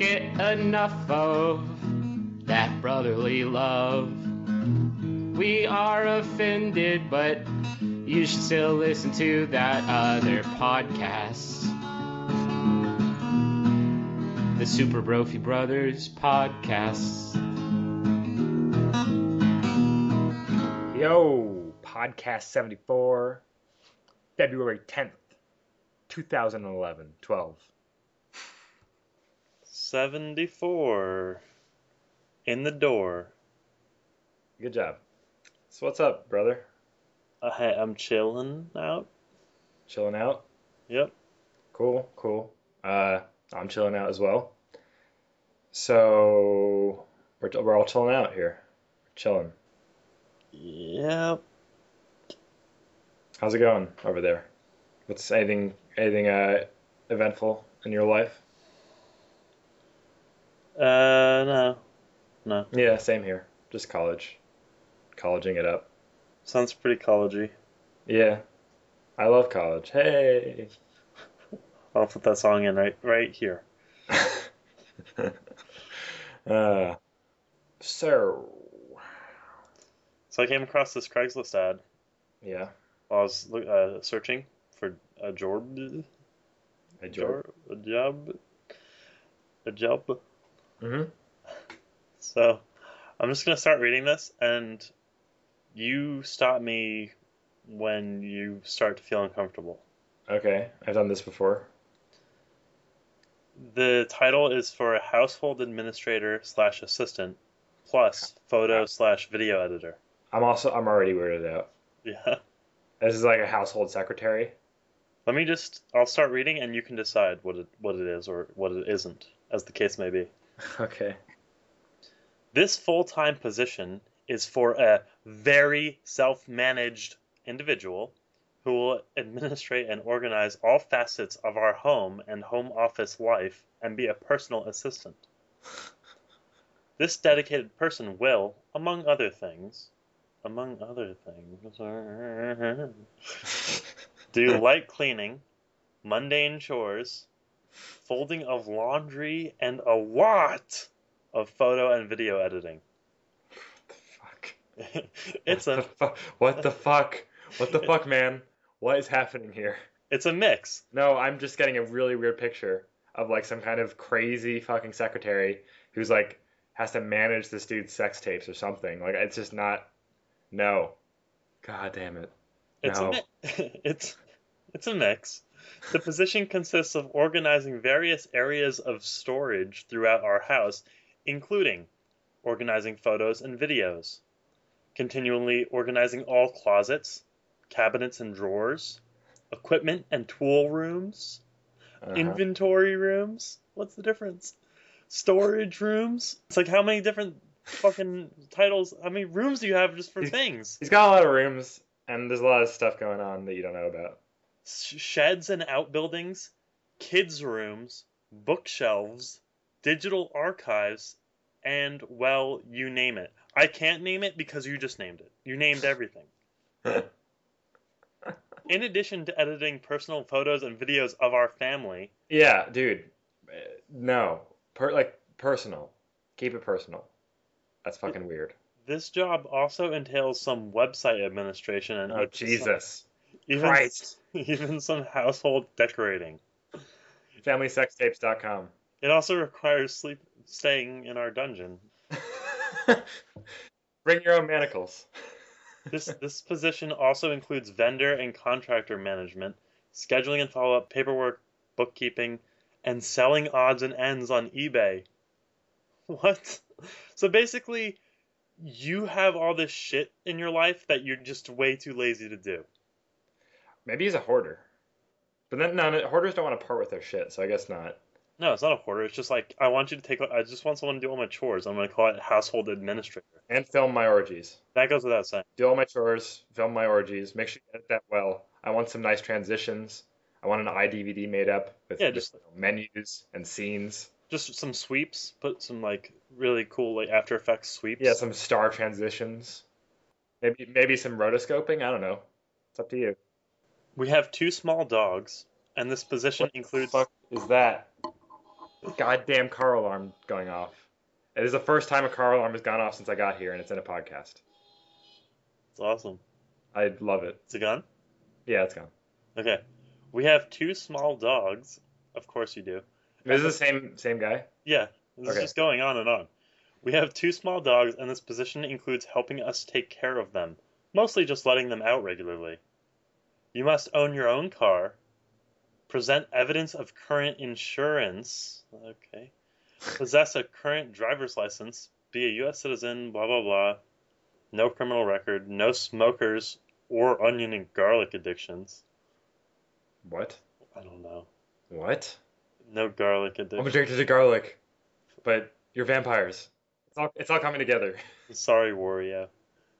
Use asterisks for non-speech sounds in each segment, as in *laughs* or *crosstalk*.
get enough of that brotherly love. We are offended, but you should still listen to that other podcast. The Super Brophy Brothers podcast. Yo, podcast 74, February 10th, 2011, 12. 74 in the door. Good job. So what's up, brother? Uh, hey, I'm chilling out. Chilling out? Yep. Cool, cool. Uh, I'm chilling out as well. So we're, we're all chilling out here. Chilling. Yep. How's it going over there? What's anything anything uh, eventful in your life? Uh, no. No. Yeah, same here. Just college. Colleging it up. Sounds pretty collegey. Yeah. I love college. Hey. *laughs* I'll put that song in right right here. *laughs* uh, so, So I came across this Craigslist ad yeah. while I was uh, searching for a job. I joke. A job. A job. Hmm So I'm just gonna start reading this, and you stop me when you start to feel uncomfortable. Okay, I've done this before. The title is for a household administrator slash assistant plus photo slash video editor. I'm also I'm already weirded out. Yeah. This is like a household secretary. Let me just I'll start reading and you can decide what it what it is or what it isn't, as the case may be. *laughs* Okay. This full-time position is for a very self-managed individual who will administrate and organize all facets of our home and home office life and be a personal assistant. This dedicated person will, among other things, among other things, *laughs* do light cleaning, mundane chores, folding of laundry, and a lot of photo and video editing. Fuck. *laughs* it's what a the fu- what the fuck? What the fuck, man? What is happening here? it's a mix. No, I'm just getting a really weird picture of like some kind of crazy fucking secretary who's like has to manage this dude's sex tapes or something. Like it's just not. No. God damn it. It's No. a mi- *laughs* it's it's a mix. The position consists of organizing various areas of storage throughout our house, including organizing photos and videos, continually organizing all closets, cabinets and drawers, equipment and tool rooms, Uh-huh. inventory rooms. What's the difference? Storage rooms. It's like how many different fucking titles? How many rooms do you have just for He's- things? He's got a lot of rooms, and there's a lot of stuff going on that you don't know about. Sh- sheds and outbuildings, kids' rooms, bookshelves, digital archives, and well, you name it. I can't name it because you just named it. You named everything. *laughs* In addition to editing personal photos and videos of our family, yeah, dude. Uh, No. Per- like personal. Keep it personal. That's fucking weird. this job also entails some website administration and Oh Jesus. even, Christ. *laughs* even some household decorating. FamilySexTapes.com. It also requires sleep staying in our dungeon. *laughs* Bring your own manacles. *laughs* This this position also includes vendor and contractor management, scheduling and follow up paperwork, bookkeeping, and selling odds and ends on eBay. What? So basically, you have all this shit in your life that you're just way too lazy to do. Maybe he's a hoarder. But then, no, no, hoarders don't want to part with their shit, so I guess not. No, it's not a hoarder. It's just like I want you to take. I just want someone to do all my chores. I'm gonna call it household administrator. And film my orgies. That goes without saying. Do all my chores, film my orgies, make sure you edit that well. I want some nice transitions. I want an iDVD made up with Yeah, just just- menus and scenes. Just some sweeps. Put some like really cool like After Effects sweeps. Yeah, some star transitions. Maybe maybe some rotoscoping. I don't know. It's up to you. We have two small dogs, and this position What the includes fuck is that? goddamn car alarm going off. It is the first time a car alarm has gone off since I got here, and it's in a podcast. It's awesome. I love it. It's a gun? Yeah, it's gone. Okay. We have two small dogs. Of course you do. This is the same same guy. Yeah, this Okay. is just going on and on. We have two small dogs, and this position includes helping us take care of them, mostly just letting them out regularly. You must own your own car, present evidence of current insurance, okay, possess a current driver's license, be a U.S. citizen, blah blah blah, no criminal record, no smokers or onion and garlic addictions. What? I don't know. What? No garlic addiction. I'm addicted to garlic, but you're vampires. It's all it's all coming together. Sorry, Wario.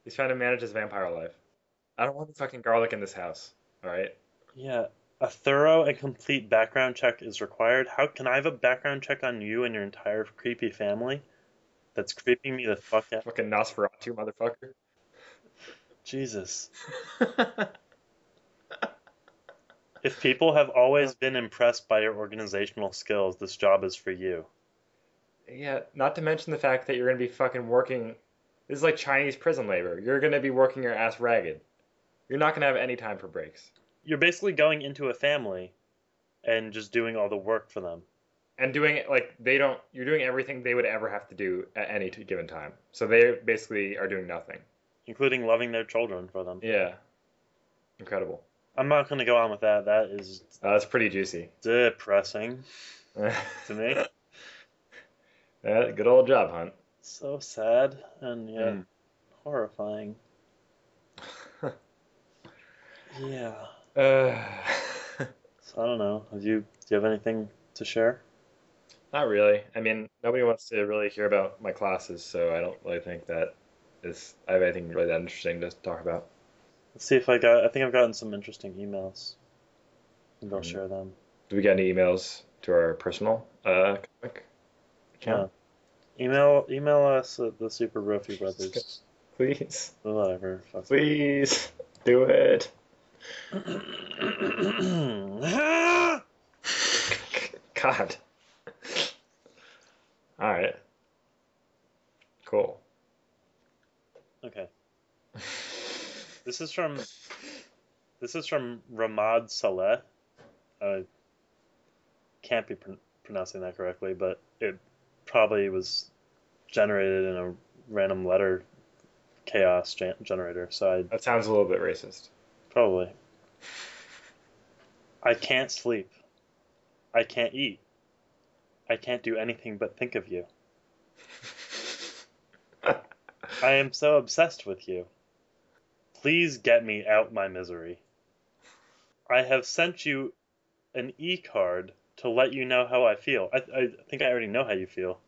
He's trying to manage his vampire life. I don't want the fucking garlic in this house. All right. Yeah, a thorough and complete background check is required. How can I have a background check on you and your entire creepy family? That's creeping me the fuck out. Fucking Nosferatu, motherfucker. Jesus. *laughs* If people have always been impressed by your organizational skills, this job is for you. Yeah, not to mention the fact that you're gonna be fucking working. This is like Chinese prison labor. You're gonna be working your ass ragged. You're not gonna have any time for breaks. You're basically going into a family and just doing all the work for them. And doing it like they don't. You're doing everything they would ever have to do at any t- given time. So they basically are doing nothing. including loving their children for them. Yeah. Incredible. I'm not going to go on with that. That is Uh, that's pretty juicy. depressing *laughs* to me. Yeah, good old job, Hunt. So sad and yet Mm. horrifying. Yeah. Uh, So I don't know. Have you do you have anything to share? not really. I mean, nobody wants to really hear about my classes, so I don't really think that is. I have anything really that interesting to talk about. Let's see if I got. I think I've gotten some interesting emails. Maybe I'll Mhm. share them. Do we get any emails to our personal uh comic account? Email email us at the Super Brophy Brothers. Please, Whatever. Fuck. please do it. God. All right. Cool. okay. This is from. This is from Ramad Saleh. I can't be pron- pronouncing that correctly, but it probably was generated in a random letter chaos gen- generator. So I That sounds a little bit racist. Probably. I can't sleep. I can't eat. I can't do anything but think of you. *laughs* I am so obsessed with you. Please get me out my misery. I have sent you an e card to let you know how I feel. I, I think I already know how you feel.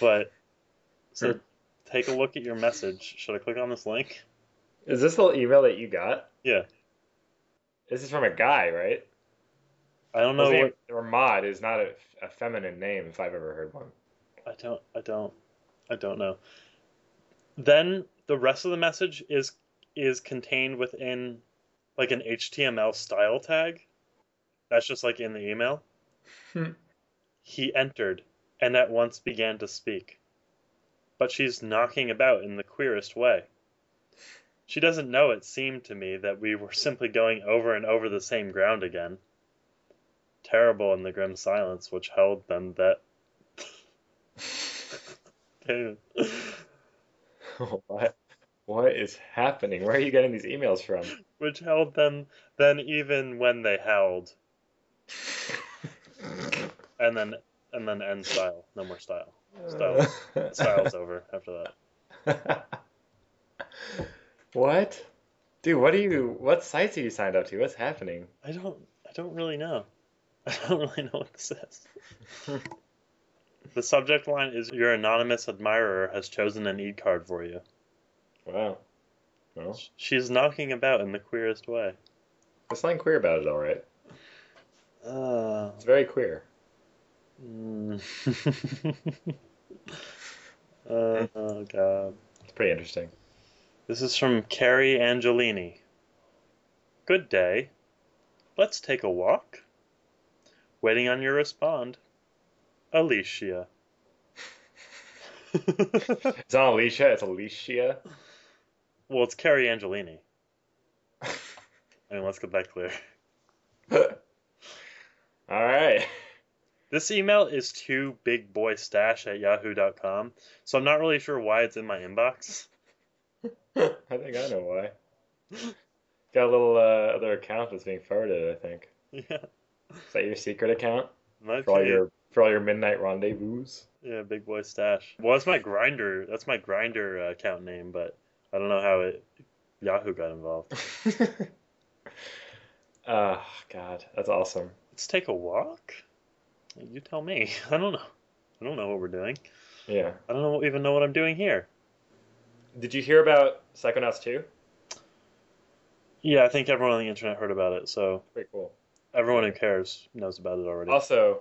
But, so Hmm. take a look at your message. Should I click on this link? Is this the email that you got? Yeah. This is from a guy, right? I don't His know name, what. or Mod is not a, a feminine name if I've ever heard one. I don't I don't I don't know. Then the rest of the message is is contained within like an HTML style tag. That's just like in the email. Hmm. He entered and at once began to speak. But she's knocking about in the queerest way. She doesn't know it seemed to me that we were simply going over and over the same ground again. Terrible in the grim silence which held them that *laughs* what? What is happening? Where are you getting these emails from? which held them then even when they howled *laughs* and then and then end style no more style Style. *laughs* style's over after that what? Dude, what are you? What sites are you signed up to? What's happening? i don't i don't really know *laughs* i don't really know what this is *laughs* the subject line is your anonymous admirer has chosen an e card for you Wow. Well, she's knocking about in the queerest way there's something queer about it, all right. uh, It's very queer. mm. *laughs* uh, oh god It's pretty interesting. This is from Carrie Angelini. Good day. Let's take a walk. Waiting on your respond. Alicia. *laughs* It's not Alicia, it's Alicia. well, it's Carrie Angelini. I mean, let's get that clear. *laughs* All right. This email is to bigboystash at yahoo.com, so I'm not really sure why it's in my inbox. I think I know why. Got a little uh, other account that's being forwarded. I think Yeah, is that your secret account might for all be. your for all your midnight rendezvous? Yeah, Big Boy Stash. Well, that's my Grindr. That's my Grindr uh, account name, but I don't know how it Yahoo got involved. oh *laughs* God, that's awesome. Let's take a walk. You tell me. *laughs* I don't know. I don't know what we're doing. Yeah. I don't know, even know what I'm doing here. Did you hear about Psychonauts 2? Yeah, I think everyone on the internet heard about it, so Pretty cool. everyone who cares knows about it already. Also,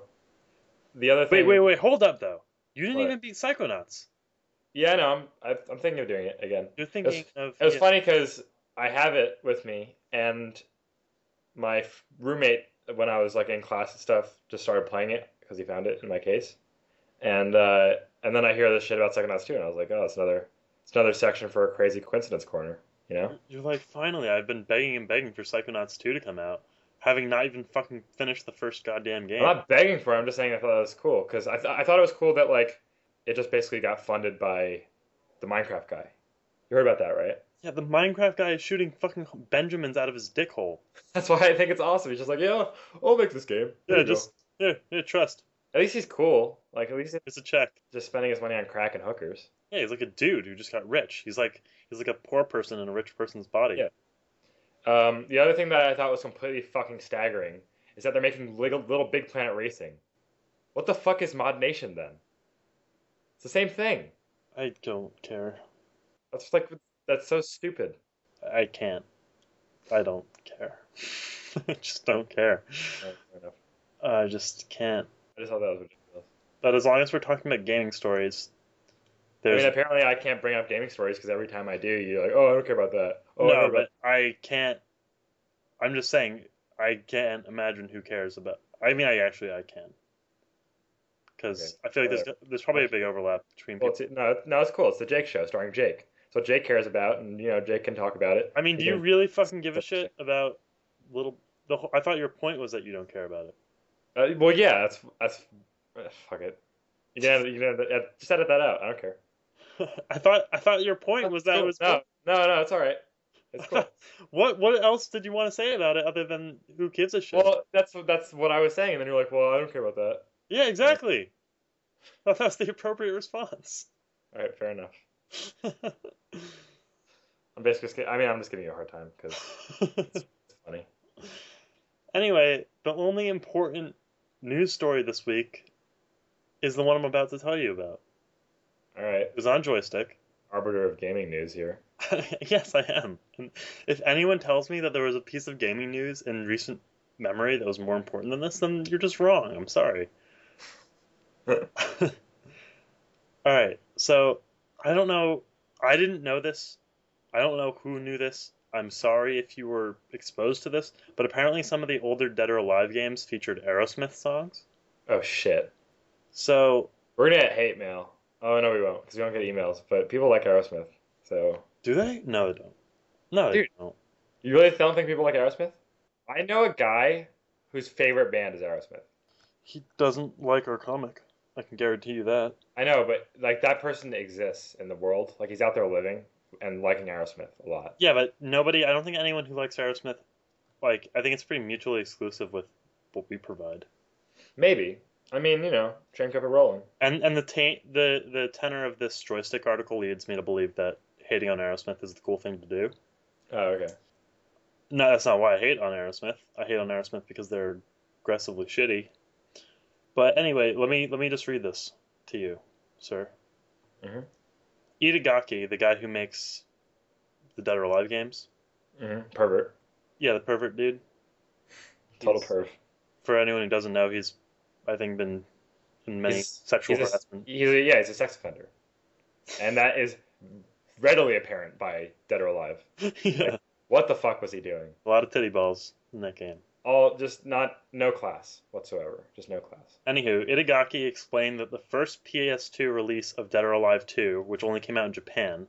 the other thing. wait, wait. Wait, hold up, though. You didn't What? even beat Psychonauts. Yeah, no, I'm I'm thinking of doing it again. You're thinking of. It was yeah, funny because I have it with me, and my roommate, when I was like in class and stuff, just started playing it because he found it in my case, and uh, and then I hear this shit about Psychonauts 2, and I was like, oh, it's another it's another section for a crazy coincidence corner, you know? You're like, finally, I've been begging and begging for Psychonauts 2 to come out, having not even fucking finished the first goddamn game. I'm not begging for it. I'm just saying I thought it was cool because I, th- I thought it was cool that like it just basically got funded by the Minecraft guy. You heard about that, right? Yeah, the Minecraft guy is shooting fucking Benjamins out of his dick hole. *laughs* That's why I think it's awesome. He's just like, yeah, I'll make this game. There Yeah, go. just yeah, yeah, trust. at least he's cool. Like at least he's It's a check. just spending his money on crack and hookers. Yeah, he's like a dude who just got rich. He's like he's like a poor person in a rich person's body. Yeah. Um, the other thing that I thought was completely fucking staggering is that they're making little, LittleBigPlanet Racing. What the fuck is ModNation then? It's the same thing. I don't care. That's like that's so stupid. I can't. I don't care. *laughs* I just don't care. Enough. I just can't. I just thought that was ridiculous. But as long as we're talking about gaming stories, I mean, apparently I can't bring up gaming stories because every time I do, you're like, oh, I don't care about that. Oh, no, care but I can't. I'm just saying I can't imagine who cares about. I mean, I actually I can, because Okay, I feel like there's there's probably a big overlap between Well, people. it's, no, no, it's cool. It's the Jake show starring Jake. What Jake cares about, and you know Jake can talk about it. I mean, do you really fucking give a shit about little? The whole, I thought your point was that you don't care about it. Uh, well, yeah, that's that's uh, fuck it. You can, you can uh, just edit that out. I don't care. *laughs* I thought I thought your point was that it was no, no, no. It's all right. It's cool. *laughs* what what else did you want to say about it other than who gives a shit? well, that's that's what I was saying, and then you're like, well, I don't care about that. yeah, exactly. I thought that's the appropriate response. All right, fair enough. *laughs* I'm basically, I mean, I'm just giving you a hard time because it's funny. anyway, the only important news story this week is the one I'm about to tell you about. All right, It was on Joystiq. arbiter of gaming news here. *laughs* yes, I am. And if anyone tells me that there was a piece of gaming news in recent memory that was more important than this, then you're just wrong. I'm sorry. *laughs* All right, so I don't know. I didn't know this. I don't know who knew this. I'm sorry if you were exposed to this, but apparently some of the older Dead or Alive games featured Aerosmith songs. Oh shit, So, we're gonna get hate mail. Oh no, we won't because we don't get emails. But people like Aerosmith, so do they? No, they don't. No, they don't. you really don't think people like Aerosmith? I know a guy whose favorite band is Aerosmith. He doesn't like our comic. I can guarantee you that. I know, but like that person exists in the world. Like he's out there living and liking Aerosmith a lot. Yeah, but nobody. I don't think anyone who likes Aerosmith, like, I think it's pretty mutually exclusive with what we provide. Maybe. I mean, you know, train kept it rolling. And and the ta- the the tenor of this Joystiq article leads me to believe that hating on Aerosmith is the cool thing to do. Oh, okay. No, that's not why I hate on Aerosmith. I hate on Aerosmith because they're aggressively shitty. But anyway, let me let me just read this to you, sir. Mhm. Itagaki, the guy who makes the Dead or Alive games, hmm Pervert. yeah, the pervert dude. Total He's- perv. For anyone who doesn't know, he's I think been in many He's- sexual he's a, he's a, yeah, he's a sex offender, and that is readily apparent by Dead or Alive. *laughs* yeah, What the fuck was he doing? a lot of titty balls in that game. All just not no class whatsoever. Just no class. Anywho, Itagaki explained that the first PS2 release of Dead or Alive 2, which only came out in Japan,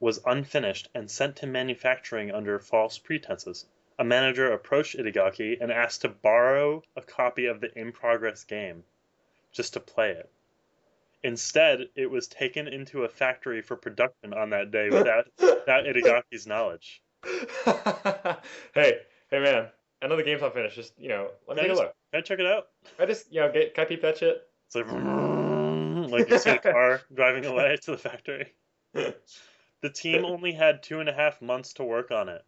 was unfinished and sent to manufacturing under false pretenses. A manager approached Itagaki and asked to borrow a copy of the in progress game just to play it. Instead, it was taken into a factory for production on that day without, without Itagaki's knowledge. *laughs* hey, hey man, I know the game's not finished. Just you know, let me take a look. Can I check it out? I just you know, get can I peep that shit? It's like, like you see a car *laughs* driving away to the factory. *laughs* The team only had two and a half months to work on it.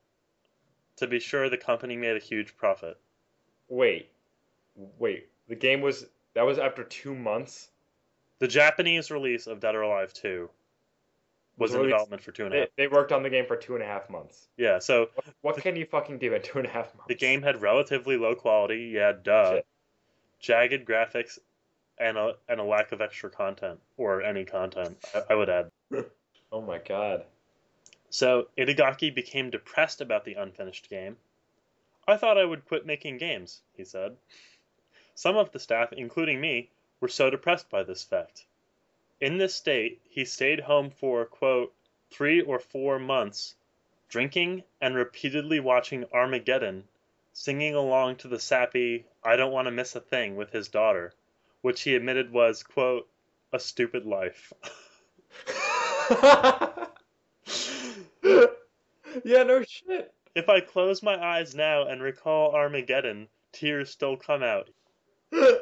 To be sure, the company made a huge profit. Wait, wait. The game was that was after two months. The Japanese release of Dead or Alive 2 was Was in released- development for two and a half. They, they worked on the game for two and a half months. Yeah, so What can you fucking do in two and a half months? the game had relatively low quality. Yeah, duh. Shit. Jagged graphics and a and a lack of extra content or any content. I, I would add. *laughs* Oh my god. So Itagaki became depressed about the unfinished game. I thought I would quit making games, he said. Some of the staff, including me, were so depressed by this fact. In this state, he stayed home for, quote, three or four months, drinking and repeatedly watching Armageddon, singing along to the sappy I Don't Want to Miss a Thing with his daughter, which he admitted was, quote, a stupid life. *laughs* *laughs* *laughs* yeah, no shit. If I close my eyes now and recall Armageddon, tears still come out. *laughs* oh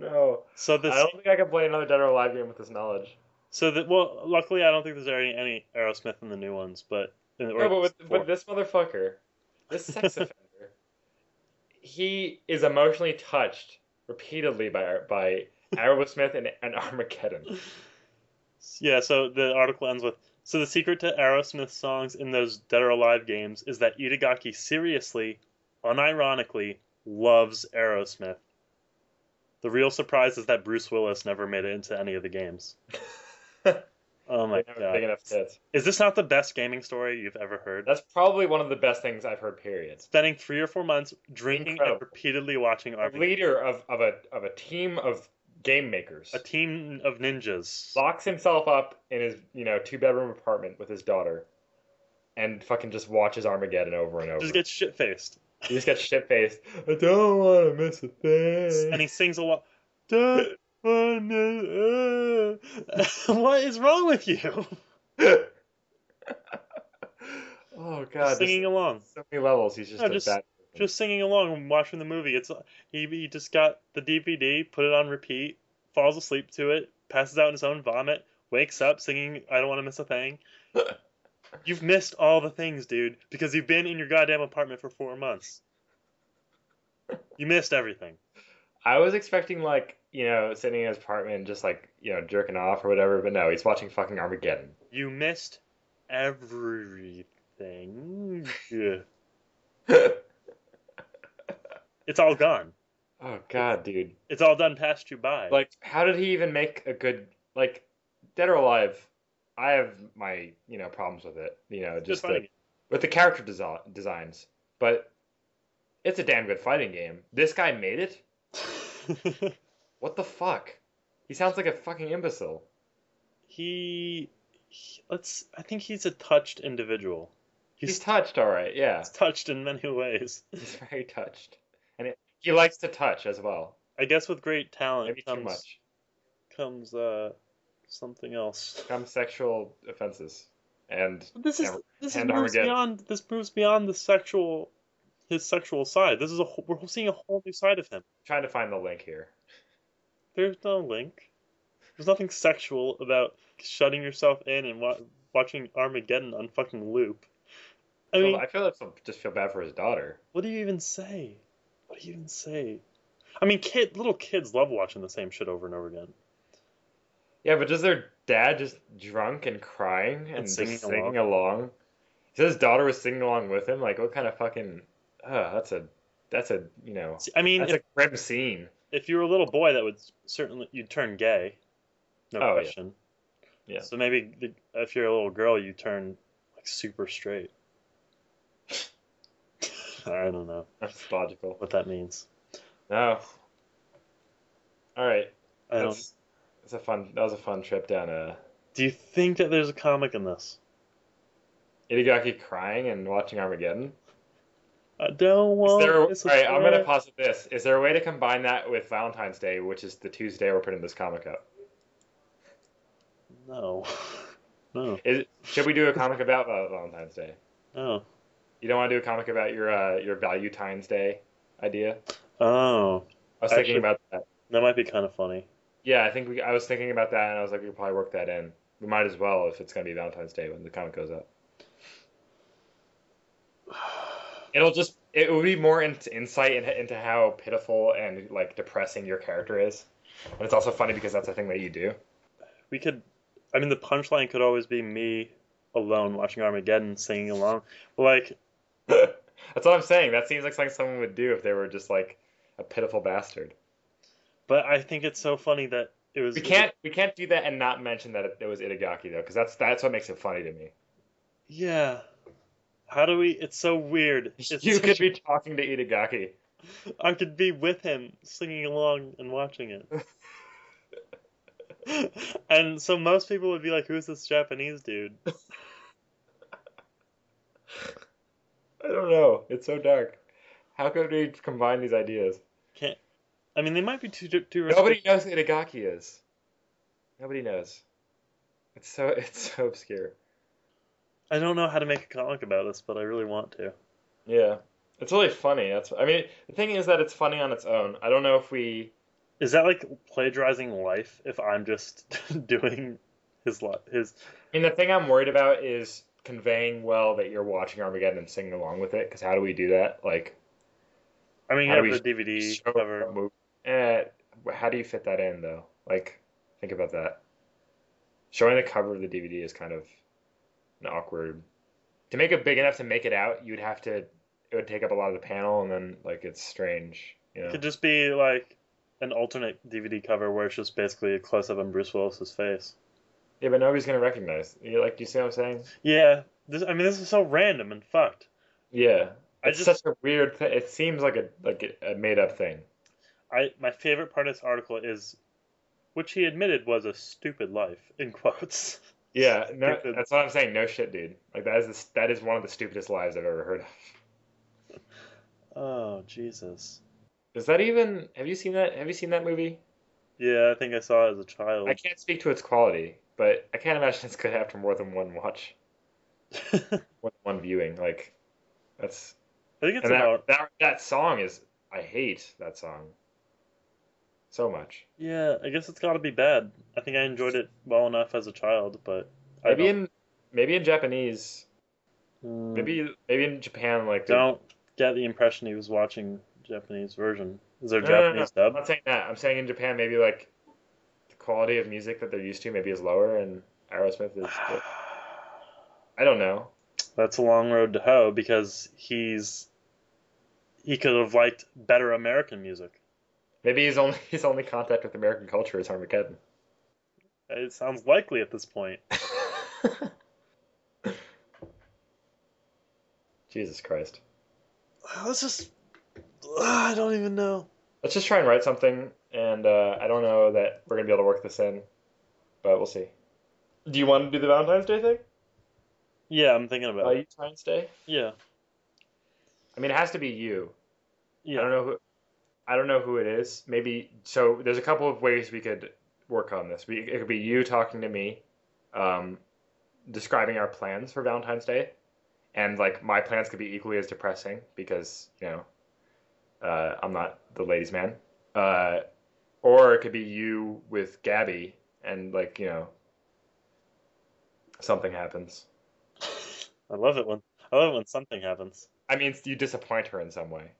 no. So this, I don't think I can play another Dead or Alive game with this knowledge. so that well, luckily I don't think there's any, any Aerosmith in the new ones, but or No, but with, four. with this motherfucker, this sex *laughs* offender, he is emotionally touched repeatedly by by Aerosmith and, and Armageddon. yeah. So the article ends with so the secret to Aerosmith songs in those Dead or Alive games is that Itagaki seriously, unironically loves Aerosmith. The real surprise is that Bruce Willis never made it into any of the games. *laughs* Oh my They never big god! Is this not the best gaming story you've ever heard? That's probably one of the best things I've heard. Period. spending three or four months drinking Incredible. and repeatedly watching A leader of, of a of a team of game makers A team of ninjas. locks himself up in his you know two bedroom apartment with his daughter, and fucking just watches Armageddon over and over. Just gets shit faced. he just gets shit faced. I don't want to miss a thing. And he sings a lot. *laughs* Don't wanna- uh. what is wrong with you? *laughs* oh god, singing along. so many levels. He's just No, a just- bad. Just singing along and watching the movie. It's he, he just got the DVD, put it on repeat, falls asleep to it, passes out in his own vomit, wakes up singing I don't want to miss a thing. *laughs* You've missed all the things, dude, because you've been in your goddamn apartment for four months. You missed everything. I was expecting like you know sitting in his apartment just like you know jerking off or whatever, but no, he's watching fucking Armageddon. You missed everything. *laughs* *laughs* It's all gone. oh god, dude. It's all done passed you by. Like, how did he even make a good like Dead or Alive? I have my you know problems with it. You know, Good just the, with the character desi- designs, but it's a damn good fighting game. This guy made it. *laughs* What the fuck? He sounds like a fucking imbecile. he, he- let's. I think he's a touched individual. He's, He's, touched, all right. Yeah, he's touched in many ways. he's very touched, he likes to touch as well. I guess with great talent Maybe too comes much. comes uh something else. Comes sexual offenses, and This is Never- this is moves beyond this moves beyond the sexual his sexual side. This is a whole, we're seeing a whole new side of him. trying to find the link here. There's no link. There's nothing sexual about shutting yourself in and wa- watching Armageddon on fucking loop. I I, mean, I feel like I just feel bad for his daughter. what do you even say? What do you even say? I mean, kid, little kids love watching the same shit over and over again. Yeah, but does their dad just drunk and crying and, And just singing singing along? He said his daughter was singing along with him. Like, what kind of fucking? Uh, that's a, that's a, you know, I mean, that's if, a grim scene. if you were a little boy, that would certainly you'd turn gay, no Oh, yeah. question. Yeah. So maybe the, if you're a little girl, you turn like super straight. *laughs* I don't know That's logical. what that means. No. All right. I don't. That's, that's a fun. That was a fun trip down uh Do you think that there's a comic in this? Itagaki crying and watching Armageddon. I don't Is want. there, all right, I'm gonna pause posit this. Is there a way to combine that with Valentine's Day, which is the Tuesday we're putting this comic up? No. *laughs* No. Is, should we do a comic about Valentine's Day? No. You don't want to do a comic about your uh, your Value Times Day idea? Oh, I was Actually- thinking about that. that might be kind of funny. Yeah, I think we. I was thinking about that, and I was like, we could probably work that in. We might as well if it's gonna be Valentine's Day when the comic goes up. *sighs* It'll just. It would be more in, insight into, into how pitiful and like depressing your character is, and it's also funny because that's a thing that you do. We could. I mean, the punchline could always be me alone watching Armageddon singing along. But like, *laughs* That's what I'm saying. That seems like something someone would do if they were just like a pitiful bastard. but I think it's so funny that it was. We can't we can't do that and not mention that it, it was Itagaki though, because that's that's what makes it funny to me. Yeah. How do we? It's so weird. *laughs* It's you could be talking to Itagaki. I could be with him, singing along and watching it. *laughs* and so most people would be like, "Who's this Japanese dude?" I don't know. It's so dark. How could we combine these ideas? Can't. I mean, they might be too too. Nobody knows who Itagaki is. Nobody knows. It's so *laughs* it's so obscure. I don't know how to make a comic about this, but I really want to. Yeah, it's really funny. That's I mean the thing is that it's funny on its own. I don't know if we Is that like plagiarizing life? If I'm just *laughs* doing his li- his I mean, the thing I'm worried about is conveying well that you're watching Armageddon and singing along with it. Because how do we do that? Like, I mean, you have the DVD cover. Eh, how do you fit that in though? Like, think about that. Showing the cover of the DVD is kind of an awkward. To make it big enough to make it out, you'd have to. It would take up a lot of the panel, and then like it's strange. You know? It could just be like an alternate DVD cover where it's just basically a close up on Bruce Willis's face. Yeah, but nobody's gonna recognize. You like, you see what I'm saying? Yeah, this. I mean, this is so random and fucked. Yeah. I It's just- such a weird thing. It seems like a like a, made up thing. I my favorite part of this article is, which he admitted was a stupid life in quotes. *laughs* Yeah, no, Stupid. that's what I'm saying. No shit, dude. Like that is the, that is one of the stupidest lives I've ever heard of. *laughs* Oh Jesus. Is that even? Have you seen that? Have you seen that movie? Yeah, I think I saw it as a child. I can't speak to its quality, but I can't imagine *laughs* it's good after more than one watch, *laughs* I than one viewing. Like that's I think it's and that, about. that that song is. I hate that song so much. Yeah, I guess it's got to be bad. I think I enjoyed it well enough as a child, but I Maybe in maybe in Japanese, Mm, maybe maybe in Japan, like the- don't get the impression he was watching Japanese version. Is there a No, no, no, Japanese I'm not saying that. I'm saying in Japan, maybe like the quality of music that they're used to maybe is lower, and Aerosmith is. *sighs* I don't know. That's a long road to hoe because he's he could have liked better American music. Maybe his only *laughs* his only contact with American culture is Armageddon. It sounds likely at this point. *laughs* Jesus Christ. Let's just. I don't even know. Let's just try and write something, and uh, I don't know that we're gonna be able to work this in, but we'll see. Do you want to do the Valentine's Day thing? Yeah, I'm thinking about it. Valentine's Day? Yeah, I mean, it has to be you. Yeah. I don't know who. I don't know who it is. Maybe so. There's a couple of ways we could work on this. We, it could be you talking to me, um, describing our plans for Valentine's Day, and like my plans could be equally as depressing because you know, uh, I'm not the ladies' man. Uh, or it could be you with Gabby, and like you know, something happens. I love it when I love it when something happens. I mean, you disappoint her in some way,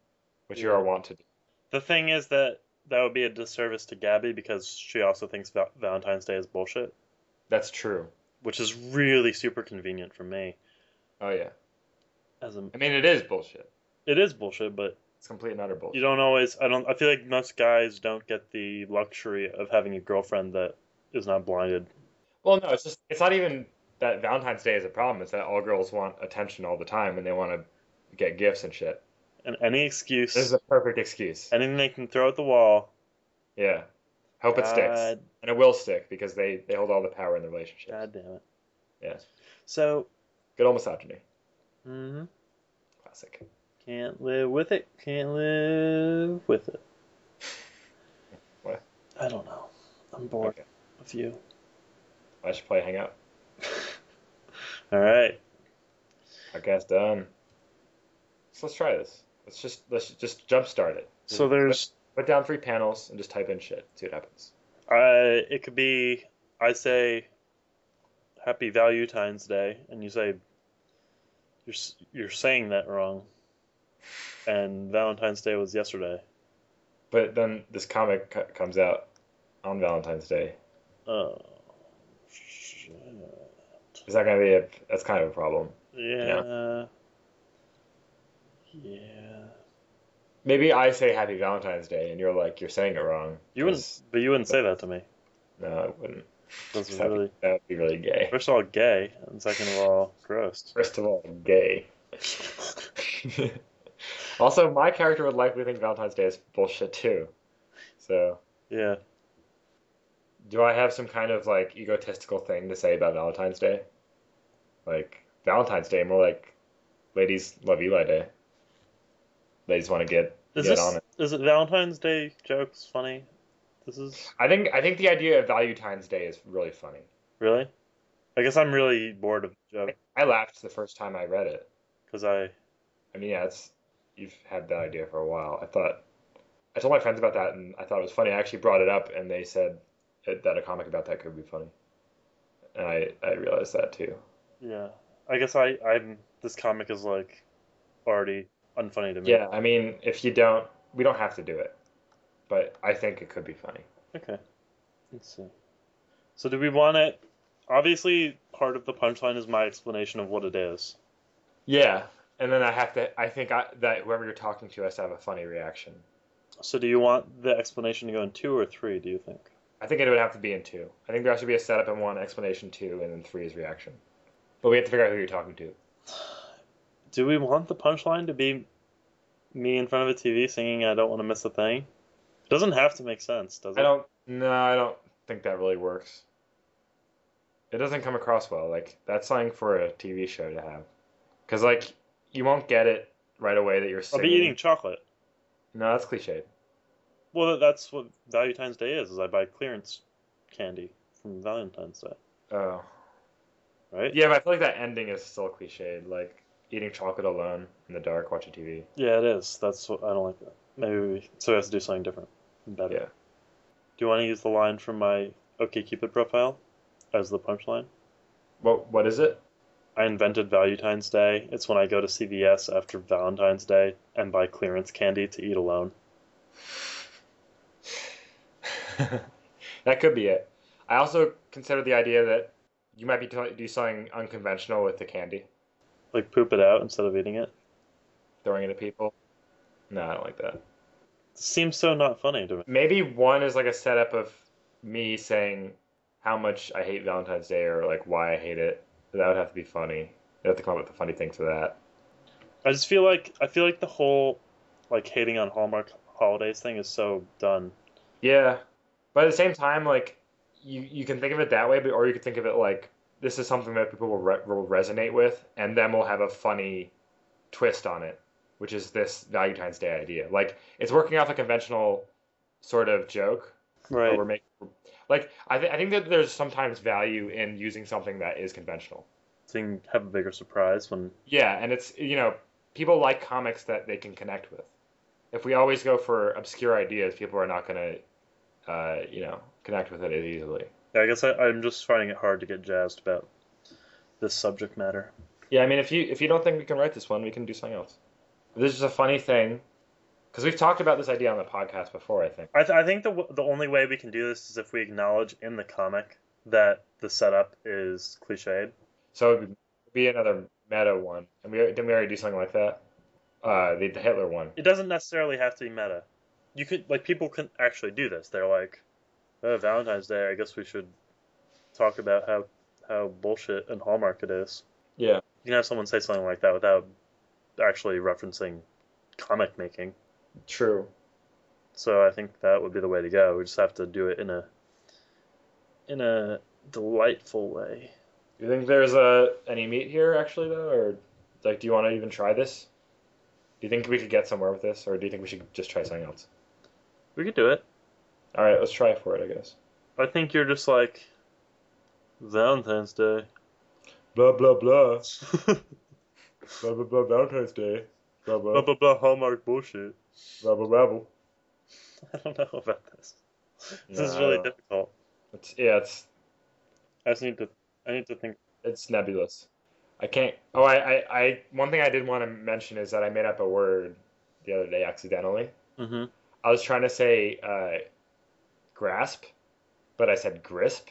which you Yeah. are wont to do. The thing is that that would be a disservice to Gabby because she also thinks Val- Valentine's Day is bullshit, That's true. which is really super convenient for me. Oh yeah. As a, I mean, it is bullshit. it is bullshit, but It's complete and utter bullshit. you don't always. I don't. I feel like most guys don't get the luxury of having a girlfriend that is not blinded. Well, no, it's just it's not even that Valentine's Day is a problem. It's that all girls want attention all the time and they want to get gifts and shit. and any excuse, This is a perfect excuse. anything they can throw at the wall. Yeah. Hope it sticks. And it will stick because they, they hold all the power in the relationship. God damn it. Yeah. So, Good old misogyny. Mm mhm, Classic. Can't live with it. Can't live with it. What? I don't know. I'm bored Okay. of you. I should play Hangout. *laughs* All right. Podcast done. So let's try this. Let's just let's just jumpstart it. So there's Put down three panels and just type in shit. See what happens. Uh, it could be I say Happy Valentine's Day, and you say you're you're saying that wrong, and Valentine's Day was yesterday. But then this comic co- comes out on Valentine's Day. Oh, shit. Is that gonna be a? That's kind of a problem. yeah, yeah. Maybe I say Happy Valentine's Day and you're like you're saying it wrong. You wouldn't, but you wouldn't say that to me. No, I wouldn't. That's That'd be- really that would be really gay. first of all gay, and second of all gross. First of all, gay. *laughs* also, my character would likely think Valentine's Day is bullshit too. So, Yeah. do I have some kind of like egotistical thing to say about Valentine's Day? Like Valentine's Day, more like ladies love Eli Day. Ladies want to get Is get this on it. is it Valentine's Day jokes funny? This is I think I think the idea of Valentine's Day is really funny. really. I guess I'm really bored of the joke I laughed the first time I read it. because I I mean, yeah, it's you've had that idea for a while. I thought I told my friends about that, and I thought it was funny. I actually brought it up, and they said that a comic about that could be funny, and I I realized that too. Yeah, I guess I I'm this comic is like already unfunny to me. Yeah, I mean, if you don't, we don't have to do it, but I think it could be funny. Okay. Let's see. So do we want it? Obviously, part of the punchline is my explanation of what it is. Yeah, and then I have to. I think I, that whoever you're talking to has to have a funny reaction. So do you want the explanation to go in two or three? Do you think? I think it would have to be in two. I think there has to be a setup in one, explanation two, and then three is reaction. But we have to figure out who you're talking to. Do we want the punchline to be me in front of a TV singing "I don't want to miss a thing"? It doesn't have to make sense, does it? I don't. No, I don't think that really works. It doesn't come across well. Like that's something for a TV show to have, because like you won't get it right away that you're I'll be eating chocolate. No, that's cliched. Well, that's what Valentine's Day is. Is I buy clearance candy from Valentine's Day, Oh, right? yeah, but I feel like that ending is still cliched. Like eating chocolate alone in the dark, watching TV. Yeah, it is. That's what I don't like that. Maybe we, so we have to do something different better. Yeah. Do you want to use the line from my Okay OkCupid profile as the punchline? What What is it? I invented Valentine's Day. It's when I go to CVS after Valentine's Day and buy clearance candy to eat alone. *laughs* that could be it. I also consider the idea that you might be t- do something unconventional with the candy, Like poop it out instead of eating it. throwing it at people. No, I don't like that. Seems so not funny to me. Maybe one is like a setup of me saying how much I hate Valentine's Day or like why I hate it. That would have to be funny. They have to come up with a funny thing for that. I just feel like I feel like the whole like hating on Hallmark holidays thing is so done. Yeah, but at the same time, like you you can think of it that way, but or you could think of it like this is something that people will, re- will resonate with, and then we'll have a funny twist on it, which is this Valentine's Day idea. Like it's working off a conventional sort of joke, Right. We're making like I, th- I think that there's sometimes value in using something that is conventional. Seeing have a bigger surprise when Yeah, and it's you know people like comics that they can connect with. If we always go for obscure ideas, people are not gonna uh, you know connect with it as easily. Yeah, I guess I, I'm just finding it hard to get jazzed about this subject matter. Yeah, I mean if you if you don't think we can write this one, we can do something else. This is a funny thing, because we've talked about this idea on the podcast before, I think. I, th- I think the w- the only way we can do this is if we acknowledge in the comic that the setup is cliched. So it would be another meta one, and we didn't we already do something like that? Uh, the, the Hitler one. It doesn't necessarily have to be meta. You could like people can actually do this. They're like, oh, Valentine's Day. I guess we should talk about how how bullshit and Hallmark it is. Yeah. You can have someone say something like that without actually referencing comic making. True. So I think that would be the way to go. We just have to do it in a in a delightful way. Do you think there's uh, any meat here actually though, or like, do you want to even try this? Do you think we could get somewhere with this, or do you think we should just try something else? We could do it. All right, let's try for it, I guess. I think you're just like Valentine's Day. Blah blah blah. *laughs* blah blah blah. Valentine's Day. Blah blah blah blah blah Hallmark bullshit. Blah *laughs* blah. I don't know about this. This is really difficult. It's yeah, it's I just need to I need to think it's nebulous. I can't. Oh, I, I, I one thing I did want to mention is that I made up a word the other day accidentally. mm-hmm. I was trying to say uh, grasp, but I said grisp,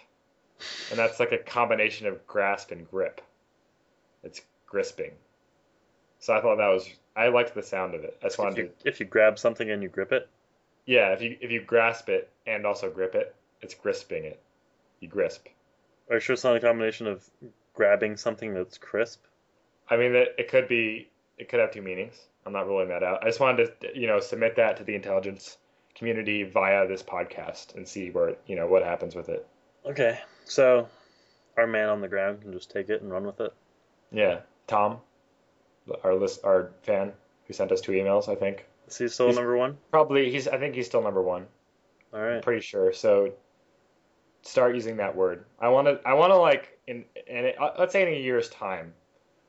and that's like a combination of grasp and grip. It's grisping. So I thought that was. I liked the sound of it. I just if wanted you, to. if you grab something and you grip it. Yeah, if you if you grasp it and also grip it, it's grisping it. You grisp. Are you sure it's not a combination of grabbing something that's crisp? I mean, it, it could be. It could have two meanings. I'm not ruling that out. I just wanted to, you know, submit that to the intelligence community via this podcast and see where, you know, what happens with it. Okay. So our man on the ground can just take it and run with it. Yeah, Tom, our list, our fan who sent us two emails, I think. Is he still He's- number one? Probably he's. I think he's still number one. All I'm pretty sure. So start using that word. I want to. I want to like in and it, uh, let's say in a year's time,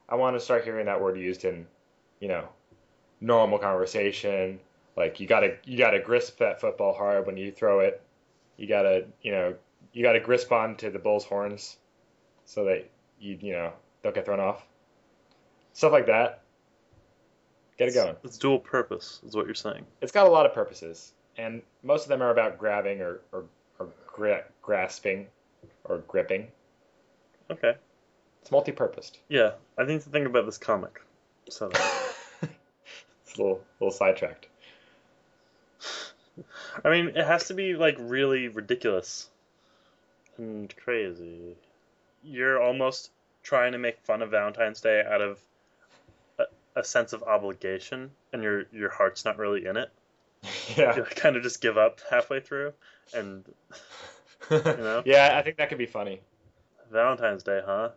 I want to start hearing that word used in, you know, normal conversation. Like you gotta you gotta grasp that football hard when you throw it. You gotta you know you gotta grasp onto the bull's horns, so that you you know don't get thrown off. Stuff like that. Get it going. It's dual purpose, is what you're saying. It's got a lot of purposes, and most of them are about grabbing or or, or gra- grasping or gripping. Okay. It's multi-purposed. Yeah. I need to think about this comic. So *laughs* it's a little little sidetracked. I mean, it has to be like really ridiculous and crazy. You're almost trying to make fun of Valentine's Day out of a, sense of obligation, and your your heart's not really in it. *laughs* Yeah. You kind of just give up halfway through, and you know? *laughs* Yeah, I think that could be funny. Valentine's Day, huh?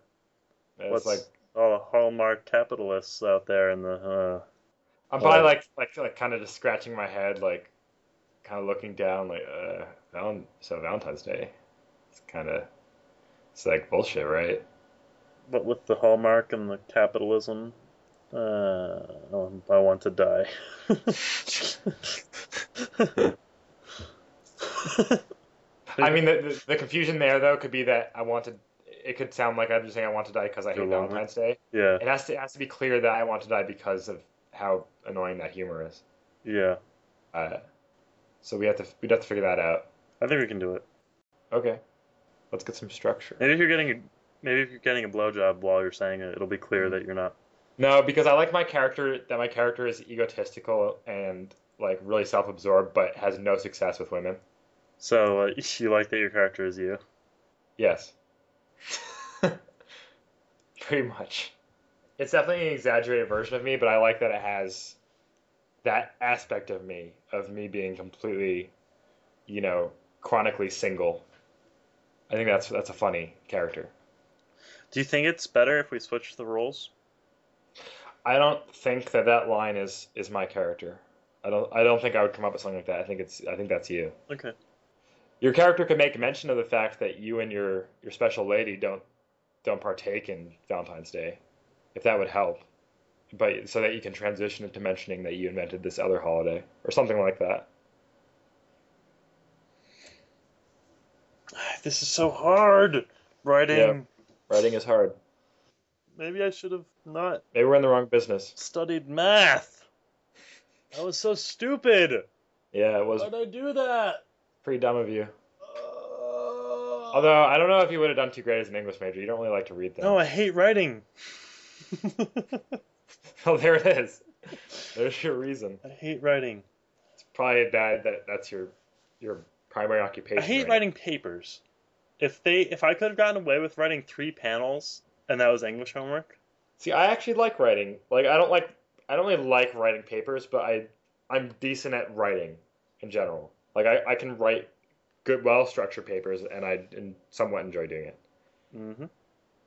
It's What's like all the hallmark capitalists out there in the uh, I'm probably like like like kind of just scratching my head, like kind of looking down, like uh, Val- so Valentine's Day. It's kind of it's like bullshit, right? But with the hallmark and the capitalism, uh, um, I want to die. *laughs* I mean, the, the the confusion there though could be that I want to. It could sound like I'm just saying I want to die because I hate. Valentine's Day. yeah, It has to it has to be clear that I want to die because of how annoying that humor is. yeah. Uh, so we have to we'd have to figure that out. I think we can do it. Okay, let's get some structure. Maybe if you're getting a, maybe if you're getting a blowjob while you're saying it, it'll be clear that you're not. No, because I like my character that my character is egotistical and like really self-absorbed, but has no success with women. So uh, you like that your character is you. Yes. *laughs* Pretty much. It's definitely an exaggerated version of me, but I like that it has that aspect of me, of me being completely, you know, chronically single. I think that's that's a funny character. Do you think it's better if we switch the roles? I don't think that that line is is my character. I don't I don't think I would come up with something like that. I think it's I think that's you. Okay. Your character could make mention of the fact that you and your your special lady don't don't partake in Valentine's Day, if that would help. But so that you can transition into mentioning that you invented this other holiday or something like that. *sighs* This is so hard. Writing. Yeah. Writing is hard. Maybe I should have not Maybe we're in the wrong business. studied math. That was so stupid. Yeah, it was Why'd I do that? pretty dumb of you. Uh, Although I don't know if you would have done too great as an English major. You don't really like to read them. no, I hate writing. *laughs* Oh, there it is. There's your reason. I hate writing. It's probably bad that that's your your primary occupation. I hate right? writing papers. If they, if I could have gotten away with writing three panels and that was English homework, See, I actually like writing. Like, I don't like I don't really like writing papers, but I I'm decent at writing in general. Like I, I can write good, well structured papers, and I and somewhat enjoy doing it. hmm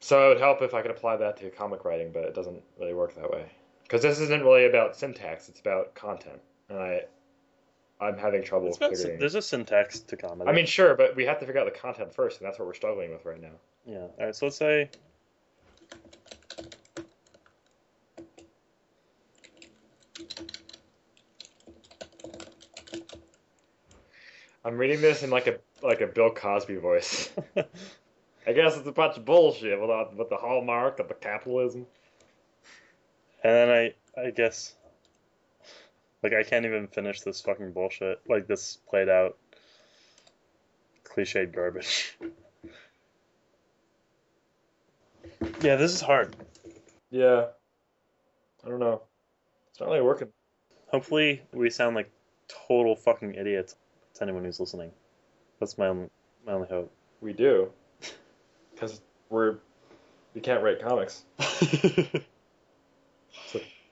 So it would help if I could apply that to comic writing, but it doesn't really work that way. Because this isn't really about syntax; it's about content, and I I'm having trouble It's got, there's a syntax to comedy. I mean, sure, but we have to figure out the content first, and that's what we're struggling with right now. yeah. All right. So let's say I'm reading this in like a like a Bill Cosby voice. *laughs* I guess it's a bunch of bullshit with, uh, with the hallmark of the capitalism. And then I, I guess, like I can't even finish this fucking bullshit. Like this played out, cliched garbage. *laughs* yeah, this is hard. Yeah. I don't know. It's not really working. Hopefully, we sound like total fucking idiots to anyone who's listening. That's my only, my only hope. We do. *laughs* Because we're we can't write comics. *laughs*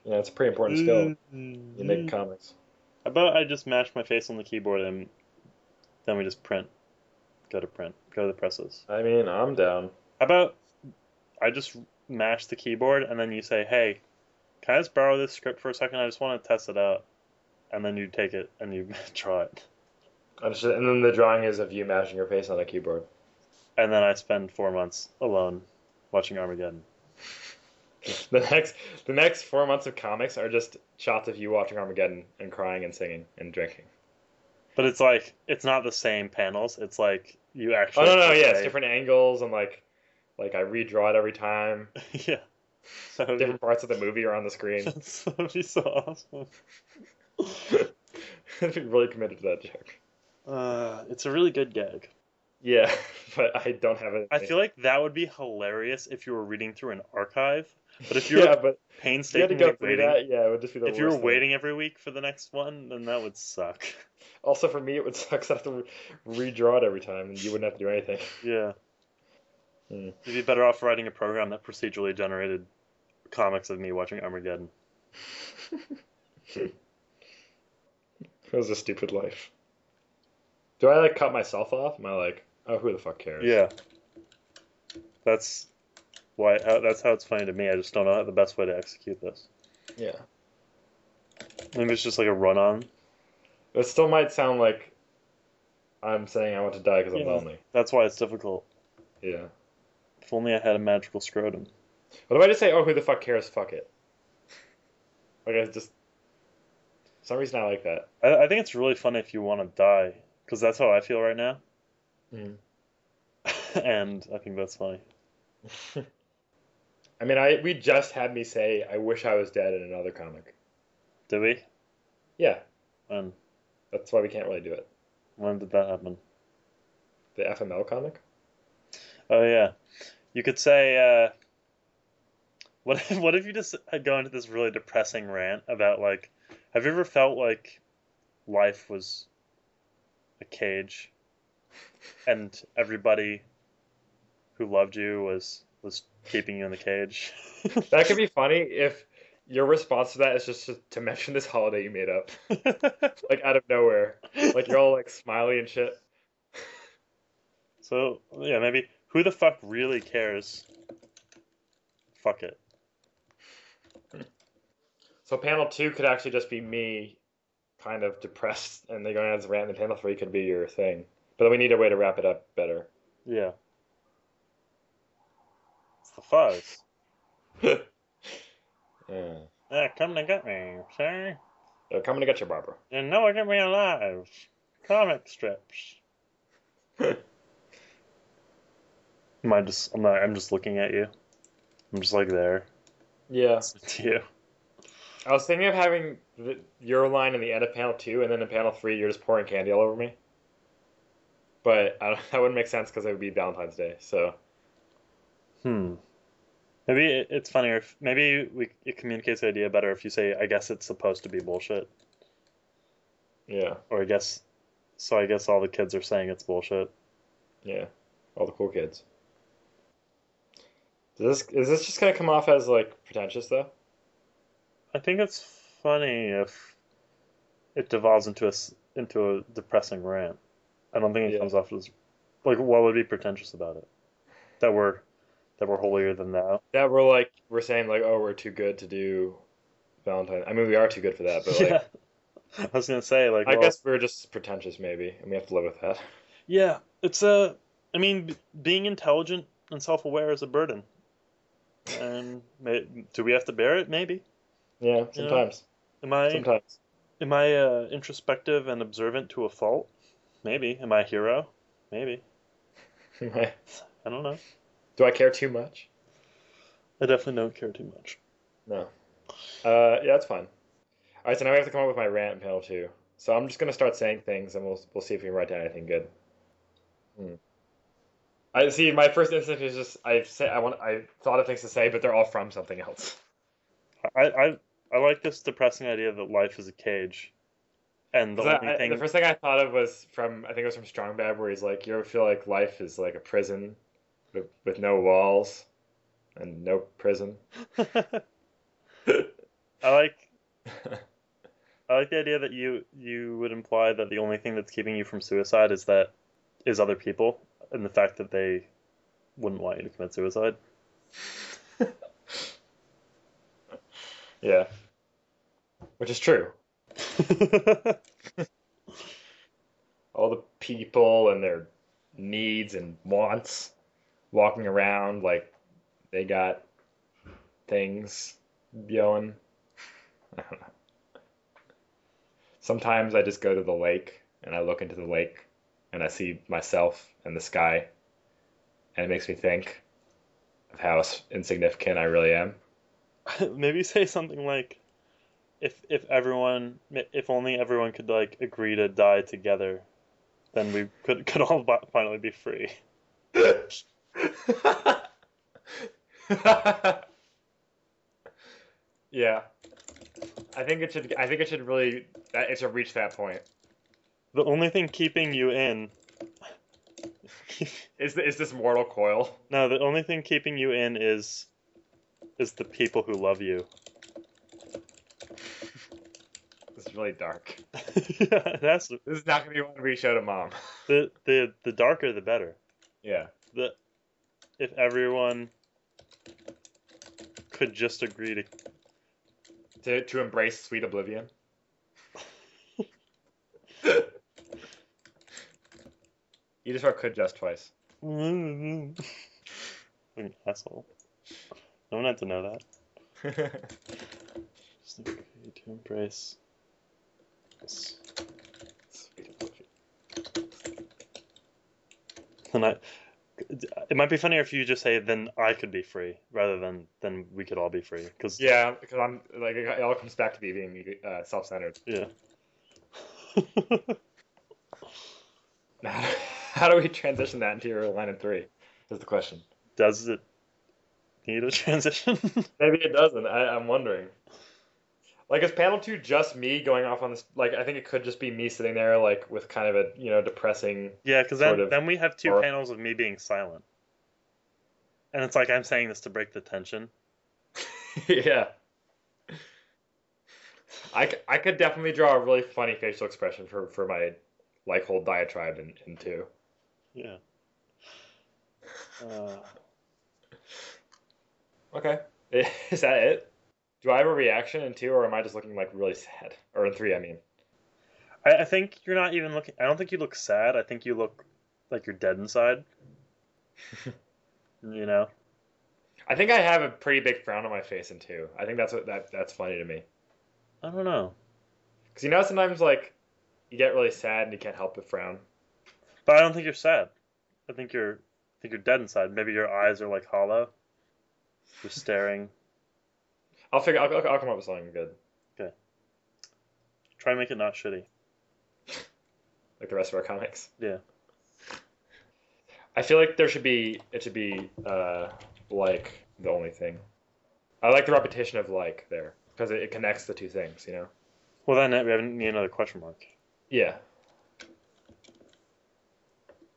You know, it's a pretty important skill. You make mm-hmm. comics. How about I just mash my face on the keyboard and then we just print? Go to print. Go to the presses. I mean, I'm down. How about I just mash the keyboard and then you say, "Hey, can I just borrow this script for a second? I just want to test it out." And then you take it and you *laughs* draw it. I'm and then the drawing is of you mashing your face on a keyboard. And then I spend four months alone watching Armageddon. *laughs* The next the next four months of comics are just shots of you watching Armageddon and crying and singing and drinking. But it's like it's not the same panels. It's like you actually. Oh no no yeah, it's different angles and like like I redraw it every time. *laughs* yeah. So it'd be- Different parts of the movie are on the screen. *laughs* that would be so awesome. I'd be really committed to that joke. Uh, it's a really good gag. Yeah, *laughs* but I don't have it. I feel like that would be hilarious if you were reading through an archive. But if *laughs* you're yeah, but if you had to painstakingly go waiting, that, yeah, it would just be the if you were thing. waiting every week for the next one, then that would suck. *laughs* Also, for me, it would suck 'cause I have to re- redraw it every time, and you wouldn't have to do anything. Yeah. Hmm. You'd be better off writing a program that procedurally generated comics of me watching Armageddon. It was a stupid life. Do I like cut myself off? Am I like, oh, who the fuck cares? Yeah. That's why. How, that's how it's funny to me. I just don't know the best way to execute this. Yeah. Maybe it's just like a run-on. It still might sound like I'm saying I want to die because I'm Yeah. lonely. That's why it's difficult. Yeah. If only I had a magical scrotum. What if I just say, oh, who the fuck cares? Fuck it. Like I just. For some reason I like that. I, I think it's really fun if you want to die, because that's how I feel right now, Mhm. *laughs* *laughs* and I think that's funny. I mean, I we just had me say I wish I was dead in another comic. Did we? Yeah, When? that's why we can't really do it. When did that happen? The FML comic. Oh yeah, you could say. Uh, *laughs* what if, what if you just had gone into this really depressing rant about like, have you ever felt like life was a cage, and everybody who loved you was was keeping you in the cage? *laughs* That could be funny if your response to that is just to, to mention this holiday you made up, *laughs* like out of nowhere. Like you're all like smiley and shit. So yeah, maybe who the fuck really cares? Fuck it. So panel two could actually just be me, kind of depressed, *laughs* and they're going as a rant. And panel three could be your thing. But then we need a way to wrap it up better. Yeah. It's the fuzz. *laughs* yeah. Yeah, come to get me, sir. They're coming to get you, Barbara. And no one get me alive. Comic strips. *laughs* Am I just? I'm not. I'm just looking at you. I'm just like there. Yeah. It's you. I was thinking of having your line in the end of panel two, and then in panel three, you're just pouring candy all over me. But I don't, *laughs* that wouldn't make sense because it would be Valentine's Day. So Hmm. Maybe it, it's funnier if maybe we it communicates the idea better if you say I guess it's supposed to be bullshit, yeah, or I guess. So I guess all the kids are saying it's bullshit. yeah, all the cool kids. Does this is this just gonna come off as like pretentious though? I think it's funny if it devolves into a into a depressing rant. I don't think it Yeah. comes off as like what would be pretentious about it? That we're that we're holier than thou. That we're like we're saying like oh we're too good to do Valentine. I mean we are too good for that, but like *laughs* yeah. I was gonna say like I well, guess we're just pretentious maybe, and we have to live with that. yeah, it's a. I mean, b- being intelligent and self-aware is a burden, and may, do we have to bear it? Maybe. Yeah, sometimes. Am I Sometimes. am I uh, introspective and observant to a fault? Maybe. Am I a hero? Maybe. *laughs* I don't know. Do I care too much? I definitely don't care too much. No. Uh, yeah, that's fine. All right, so now we have to come up with my rant panel too. So I'm just gonna start saying things, and we'll we'll see if we can write down anything good. Hmm. I see. My first instinct is just I say I want I thought of things to say, but they're all from something else. I I, I like this depressing idea that life is a cage, and the 'Cause I- only I- thing the first thing I thought of was from I think it was from Strong Bad, where he's like, "You ever feel like life is like a prison with, with no walls and no prison?" *laughs* I like *laughs* I like the idea that you you would imply that the only thing that's keeping you from suicide is that is other people and the fact that they wouldn't want you to commit suicide. *laughs* yeah, which is true. *laughs* all the people and their needs and wants walking around like they got things going. Sometimes I just go to the lake and I look into the lake and I see myself and the sky and it makes me think of how insignificant I really am. *laughs* Maybe say something like if if everyone if only everyone could like agree to die together, then we could could all finally be free. *laughs* yeah. I think it should I think it should really it should reach that point. The only thing keeping you in *laughs* Is th- is this mortal coil? No, the only thing keeping you in is is the people who love you. This is really dark. yeah, *laughs* that's *laughs* This is not gonna be one we show to mom. *laughs* the the the darker the better. Yeah. The if everyone could just agree to To to embrace sweet oblivion. You just wrote could just twice. An asshole. No one had to know that. Just agree to embrace. And I, it might be funnier if you just say, "Then I could be free," rather than "Then we could all be free." Because Yeah, because I'm like it all comes back to me being uh, self-centered. yeah. *laughs* How do we transition that into your line in three? Is the question. Does it need a transition? *laughs* Maybe it doesn't. I, I'm wondering. Like, is panel two just me going off on this? Like, I think it could just be me sitting there, like, with kind of a you know depressing. yeah, because then then we have two Or- panels of me being silent, and it's like I'm saying this to break the tension. *laughs* yeah. I, I could definitely draw a really funny facial expression for, for my like whole diatribe in, in two. Yeah. Uh, *laughs* Okay. *laughs* Is that it? Do I have a reaction in two, or am I just looking like really sad? Or in three, I mean. I, I think you're not even looking. I don't think you look sad. I think you look like you're dead inside. *laughs* you know. I think I have a pretty big frown on my face in two. I think that's what that that's funny to me. I don't know, Because you know sometimes like you get really sad and you can't help but frown. but I don't think you're sad. I think you're. I think you're dead inside. Maybe your eyes are like hollow. You're staring. I'll figure. I'll, I'll come up with something good, Okay. Try and make it not shitty. *laughs* like the rest of our comics. Yeah. I feel like there should be it should be uh like the only thing. I like the repetition of like there because it, it connects the two things. You know. Well, then we have need another question mark. Yeah.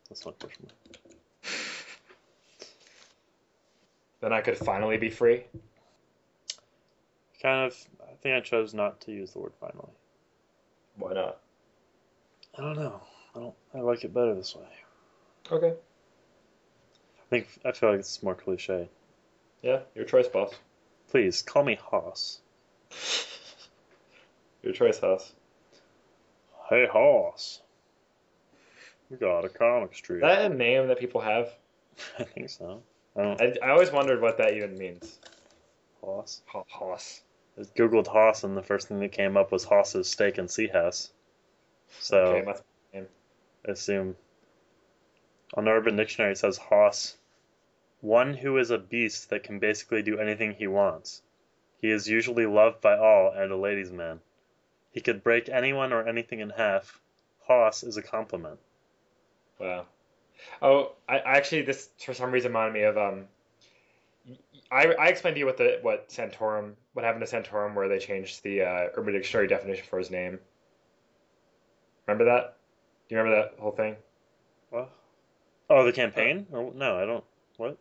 That's not a question mark. *laughs* Then I could finally be free. Kind of. I think I chose not to use the word finally. Why not? I don't know. I don't. I like it better this way. Okay. I think I feel like it's more cliche. Yeah, your choice, boss. Please call me Hoss. *laughs* Your choice, House. Hey Hoss. We got a comic strip. Is that a name that people have? *laughs* I think so. I. I, I always wondered what that even means. Hoss. Hoss. I googled Hoss, and the first thing that came up was Hoss's Steak and Sea House. So Okay, I assume on Urban Dictionary it says Hoss, one who is a beast that can basically do anything he wants. He is usually loved by all and a ladies' man. He could break anyone or anything in half. Hoss is a compliment. Wow. Oh, I, I actually this for some reason reminded me of um. I, I explained to you what the what Santorum what happened to Santorum where they changed the uh, Urban Dictionary definition for his name. Remember that? Do you remember that whole thing? What? Oh, the campaign? Oh, no, I don't. What?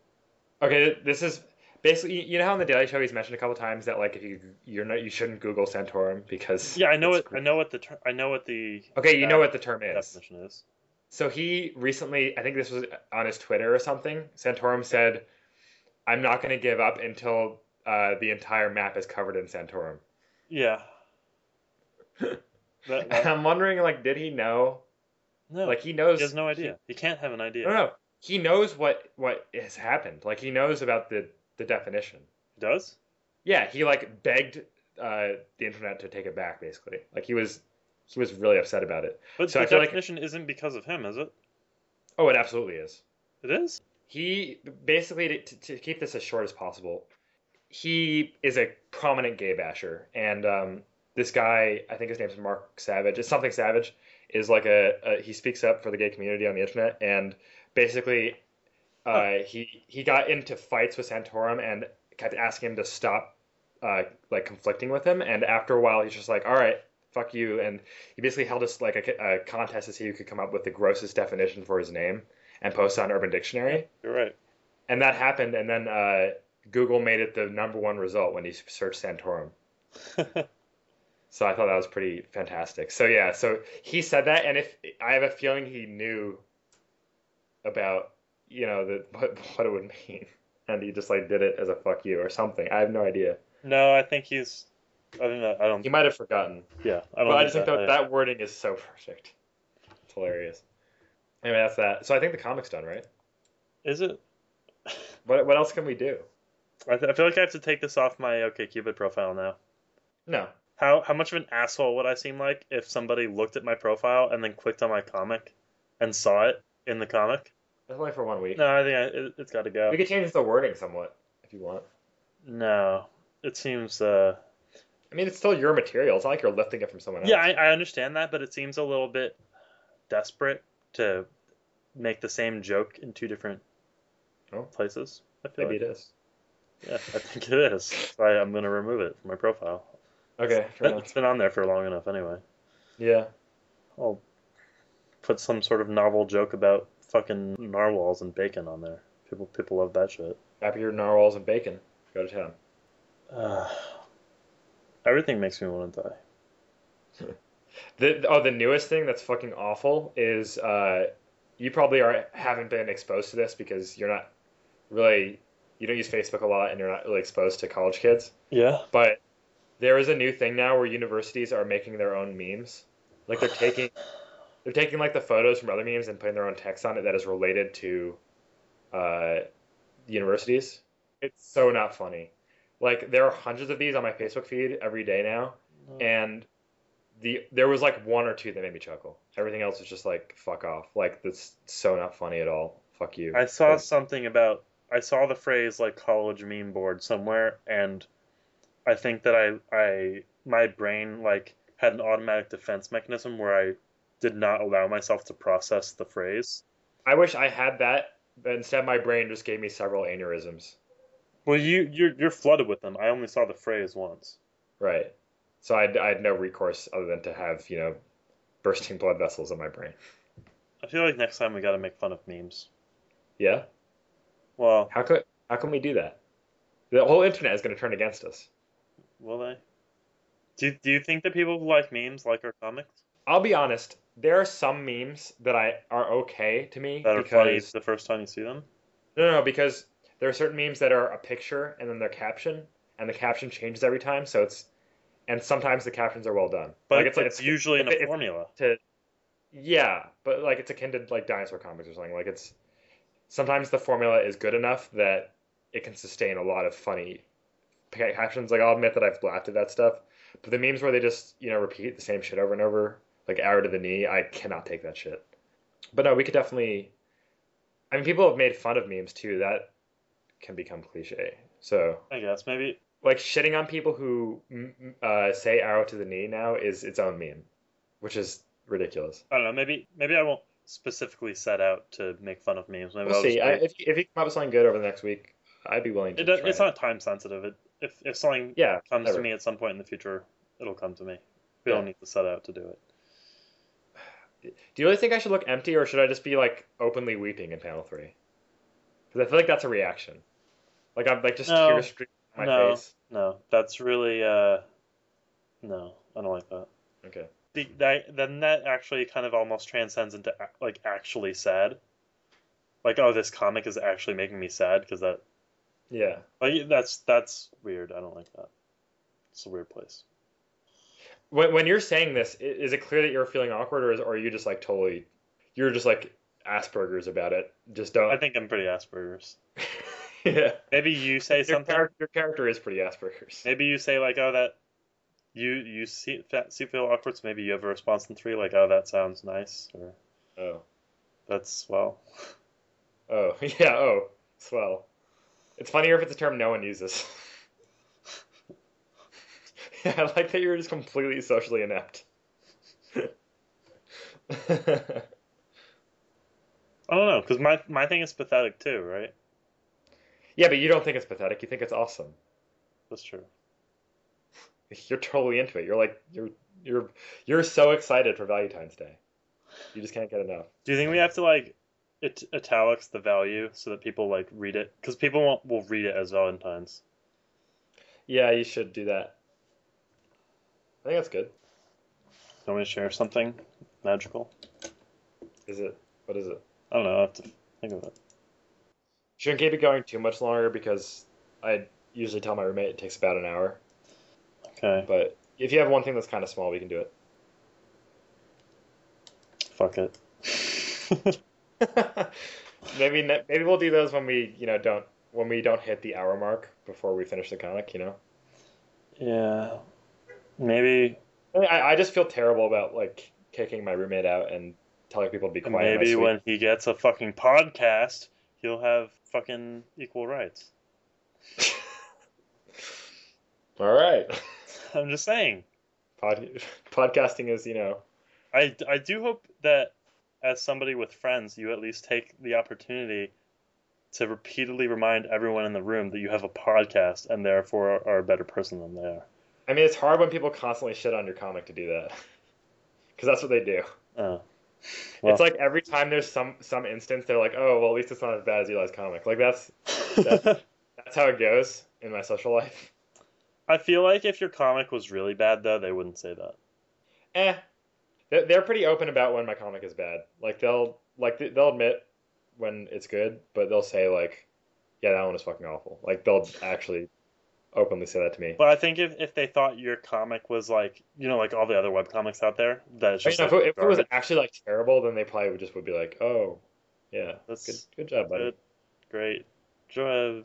Okay, this is basically you know how on the Daily Show he's mentioned a couple times that like if you you're not you shouldn't Google Santorum because Yeah, I know it. I know what the. Ter- I know what the Okay, you know uh, what the term is. definition is. So he recently, I think this was on his Twitter or something. Santorum said, "I'm not going to give up until uh, the entire map is covered in Santorum." Yeah. *laughs* That, that- I'm wondering, like, did he know? no, Like, he knows. he has no idea. He can't have an idea. No, no, he knows what what has happened. Like, he knows about the the definition. He does? Yeah, he like begged uh, the internet to take it back. Basically, like he was he was really upset about it. But So the feel like- definition isn't because of him, is it? Oh, it absolutely is. It is. He basically to, to, to keep this as short as possible he is a prominent gay basher. And um, this guy i think his name's mark savage it's something savage is like a, a he speaks up for the gay community on the internet. And basically uh, he he got into fights with santorum and kept asking him to stop uh, like conflicting with him. And after a while he's just like all right fuck you. And he basically held us like a, a contest to see who could come up with the grossest definition for his name and post on urban dictionary You're right. and that happened, and then uh, Google made it the number one result when you searched Santorum. *laughs* So I thought that was pretty fantastic. So yeah, so he said that, and if I have a feeling he knew about you know the *laughs* what, what it would mean, and he just like did it as a fuck you or something. I have no idea. no, I think he's. I think that I don't. He might have forgotten, Yeah, I don't. but I just think that, that wording is so perfect. It's hilarious. Anyway, that's that. So I think the comic's done, right? Is it? What what else can we do? I, th- I feel like I have to take this off my Okay OkCupid profile now. No. How how much of an asshole would I seem like if somebody looked at my profile and then clicked on my comic and saw it in the comic? That's only for one week. No, I think I, it, it's got to go. We could change the wording somewhat if you want. No, it seems. Uh, I mean, it's still your material. It's not like you're lifting it from someone else. yeah, I, I understand that, but it seems a little bit desperate to make the same joke in two different Oh. places. I feel maybe like. it is. Yeah, I think it is. So I, I'm gonna remove it from my profile. Okay, *laughs* fair enough. It's been on there for long enough anyway. Yeah. I'll put some sort of novel joke about fucking narwhals and bacon on there. People people love that shit. Wrap your narwhals and bacon. Go to town. Uh, everything makes me want to die. *laughs* The oh, the newest thing that's fucking awful is uh, you probably are haven't been exposed to this because you're not really you don't use Facebook a lot and you're not really exposed to college kids. Yeah. But there is a new thing now where universities are making their own memes. Like they're taking *sighs* they're taking like the photos from other memes and putting their own text on it that is related to uh, universities. It's so not funny. Like there are hundreds of these on my Facebook feed every day now, and the there was like one or two that made me chuckle. Everything else was just like fuck off. Like that's so not funny at all. Fuck you. I saw something about I saw the phrase like college meme board somewhere and I think that I I my brain like had an automatic defense mechanism where I did not allow myself to process the phrase. I wish I had that, but instead my brain just gave me several aneurysms. Well, you you're you're flooded with them. I only saw the phrase once. Right. So I, I had no recourse other than to have, you know, bursting blood vessels in my brain. I feel like next time we got to make fun of memes. Yeah? Well, How could how can we do that? The whole internet is going to turn against us. will they? Do Do you think that people who like memes like our comics I'll be honest. There are some memes that I are okay to me that are funny because the first time you see them? no, no, no, because there are certain memes that are a picture and then their caption, and the caption changes every time. So it's and sometimes the captions are well done. But like it's, it's, it's usually in a it's- formula. to yeah, but like it's akin to like dinosaur comics or something. Like it's sometimes the formula is good enough that it can sustain a lot of funny ca- captions. Like I'll admit that I've laughed at that stuff, but the memes where they just you know repeat the same shit over and over, like arrow to the knee, I cannot take that shit. But no, we could definitely. I mean, people have made fun of memes too. That can become cliche. So I guess maybe like shitting on people who mm, mm, uh, say arrow to the knee now is its own meme, which is ridiculous. I don't know. Maybe maybe I won't specifically set out to make fun of memes. Maybe We'll I'll just see. I, if if you come up with something good over the next week, I'd be willing to. It it's not time sensitive. It, if if something Yeah, comes never. to me at some point in the future, it'll come to me. We don't need to set out to do it. Do you really think I should look empty, or should I just be like openly weeping in panel three? Because I feel like that's a reaction. Like I'm like just No. tears streaming my No. face. No, that's really uh, no, I don't like that. Okay. The, that then that actually kind of almost transcends into like actually sad. Like oh, this comic is actually making me sad because that Yeah. like that's that's weird. I don't like that. It's a weird place. When when you're saying this, is it clear that you're feeling awkward, or is or are you just like totally, you're just like Asperger's about it? Just don't. I think I'm pretty Asperger's. *laughs* yeah. Maybe you say Your something. character, your character is pretty Asperger's. Maybe you say like, "Oh, that you you see that see feel awkward." So maybe you have a response in three, like, "Oh, that sounds nice," or Oh. "That's swell." Oh. *laughs* Yeah. Oh. Swell. It's funnier if it's a term no one uses. yeah, *laughs* I like that you're just completely socially inept. *laughs* I don't know, because my my thing is pathetic too, right? Yeah, but you don't think it's pathetic. You think it's awesome. That's true. *laughs* You're totally into it. You're like you're you're you're so excited for Valentine's Day. You just can't get enough. Do you think we have to like it italics the value so that people like read it? Because people won't will read it as Valentine's. Yeah, you should do that. I think that's good. Want me to share something magical? Is it? What is it? I don't know. I have to think of it. Shouldn't keep it going too much longer because I usually tell my roommate it takes about an hour. Okay, But if you have one thing that's kind of small, we can do it. fuck it. *laughs* maybe maybe we'll do those when we you know don't when we don't hit the hour mark before we finish the comic. You know, yeah, maybe I, I, just feel terrible about like kicking my roommate out and telling people to be quiet. maybe when he gets a fucking podcast, he'll have fucking equal rights. *laughs* All right, *laughs* I'm just saying. Pod, *laughs* podcasting is you know I, I do hope that as somebody with friends, you at least take the opportunity to repeatedly remind everyone in the room that you have a podcast and therefore are a better person than they are. I mean it's hard when people constantly shit on your comic to do that because that's what they do. Oh. Well. It's like every time there's some some instance they're like, oh well at least it's not as bad as Eli's comic. Like that's that's- *laughs* that's how it goes in my social life. I feel like if your comic was really bad, though, they wouldn't say that. eh, they're, pretty open about when my comic is bad. Like they'll like they'll admit when it's good, but they'll say like, yeah, that one was fucking awful. Like they'll actually openly say that to me. But I think if, if they thought your comic was like, you know, like all the other webcomics out there, that it's just know, like if, it, if it was actually like terrible, then they probably would just would be like, oh, yeah, That's good, good job, buddy. good. Great. Joy.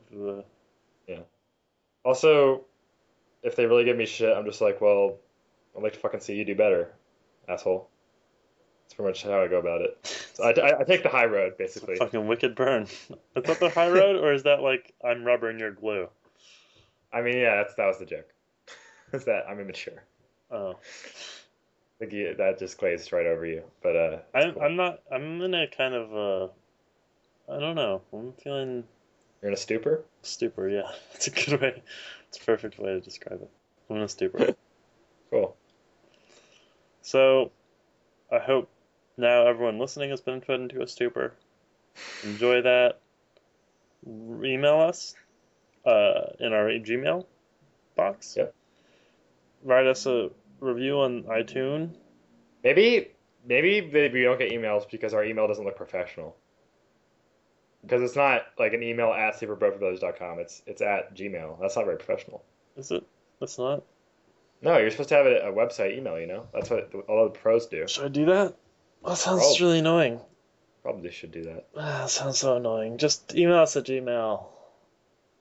Yeah. Also, if they really give me shit, I'm just like, well, I'd like to fucking see you do better, asshole. That's pretty much how I go about it. So I, I, I take the high road, basically. Fucking wicked burn. Is that the high road, or is that like I'm rubber and you're glue? I mean, yeah, that's, that was the joke. *laughs* Is that I'm immature. Oh, Like you, that just glazed right over you. But uh, I'm cool. I'm not. I'm in a kind of uh, I don't know. I'm feeling You're in a stupor. stupor. Yeah, *laughs* it's a good way. It's a perfect way to describe it. I'm in a stupor. *laughs* Cool. So, I hope now everyone listening has been put into a stupor. Enjoy that. Email us uh, in our Gmail box. Yep. write us a review on iTunes. Maybe maybe we don't get emails because our email doesn't look professional. Because it's not like an email at superbrofbrothers.com. It's it's at Gmail. That's not very professional. Is it? That's not. No, you're supposed to have a, a website email. You know, that's what all the pros do. Should I do that? That sounds really annoying. Probably should do that. Ah, that sounds so annoying. Just email us at Gmail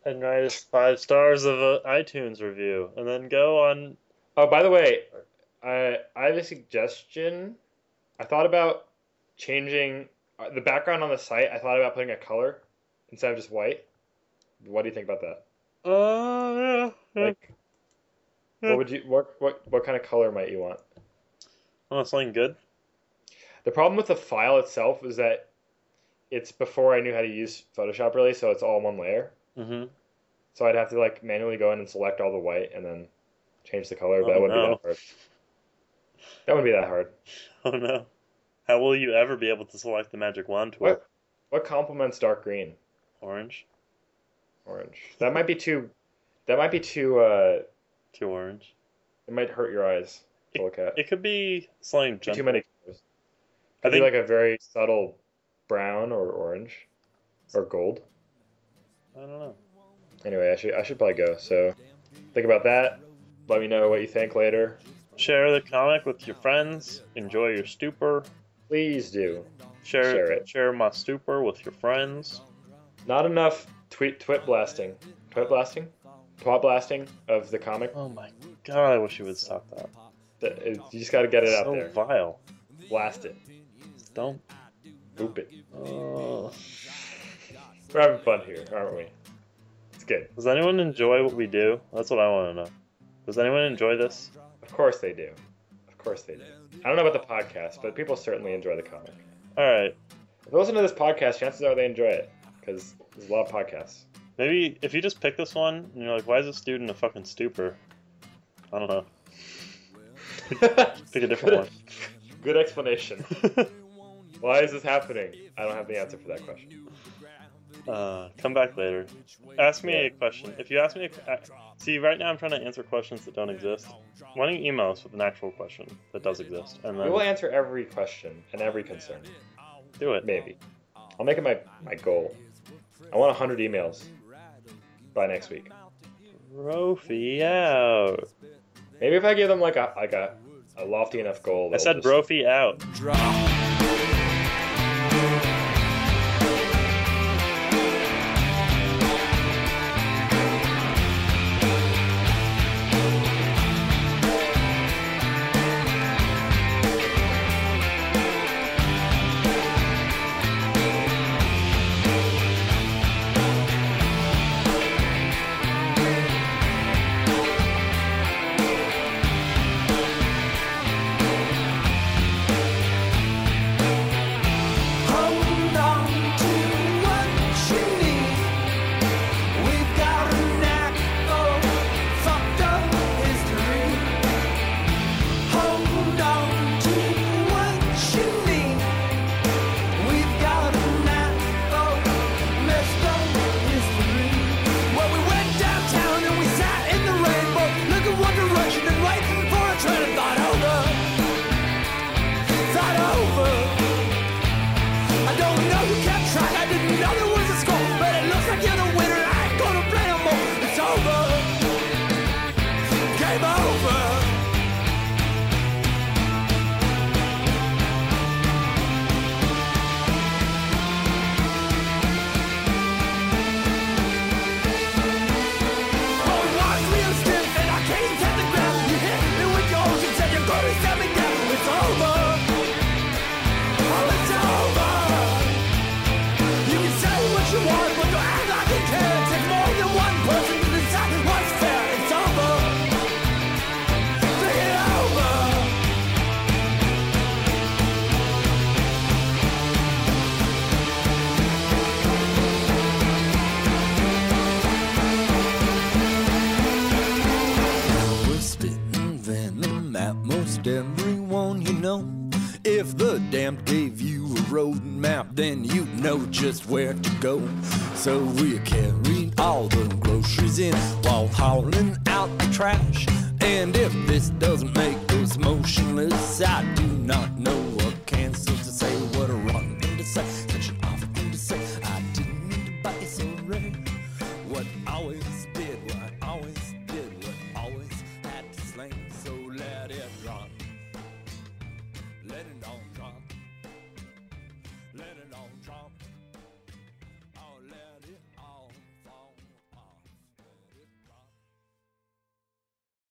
and write us five stars of a iTunes review, and then go on. Oh, by the way, I I have a suggestion. I thought about changing uh, the background on the site. I thought about putting a color instead of just white. What do you think about that? Oh yeah. yeah. Like, what would you what what what kind of color might you want? Oh, something good. The problem with the file itself is that it's before I knew how to use Photoshop really, so it's all one layer. Mm-hmm. So I'd have to like manually go in and select all the white and then change the color, but Oh, that wouldn't no. be that hard. That wouldn't be that hard. *laughs* Oh no. How will you ever be able to select the magic wand tool? What what complements dark green? Orange. Orange. That might be too. That might be too. Uh, Too orange. it might hurt your eyes to look at. It could be something Too many colors. I Could be think- like a very subtle brown or orange, or gold. I don't know. Anyway, I should I should probably go. So think about that. Let me know what you think later. Share the comic with your friends. Enjoy your stupor. Please do. Share, Share it. Share my stupor with your friends. Not enough tweet twit blasting. Twit blasting? Twat blasting of the comic. Oh my god! I wish you would stop that. That- it- You just got to get it out so there. vile. Blast it. Don't. Boop it. Oh. We're having fun here, aren't we? It's good. Does anyone enjoy what we do? That's what I want to know. Does anyone enjoy this? Of course they do. Of course they do. I don't know about the podcast, but people certainly enjoy the comic. All right. If they listen to this podcast, chances are they enjoy it because there's a lot of podcasts. Maybe if you just pick this one and you're like, why is this dude in a fucking stupor? I don't know. *laughs* Pick a different one. Good explanation. *laughs* Why is this happening? I don't have the answer for that question. Uh, come back later. Ask me a question. If you ask me, a, uh, see, right now I'm trying to answer questions that don't exist. Why don't you email us with an actual question that does exist, and We will answer every question and every concern. do it. Maybe. I'll make it my, my goal. I want 100 emails by next week. Brophy out. Maybe if I give them like a like a, a lofty enough goal. I they'll said just- Brophy out. Road map, then you'd know just where to go. So we carried all the groceries in while hauling out the trash. And if this doesn't make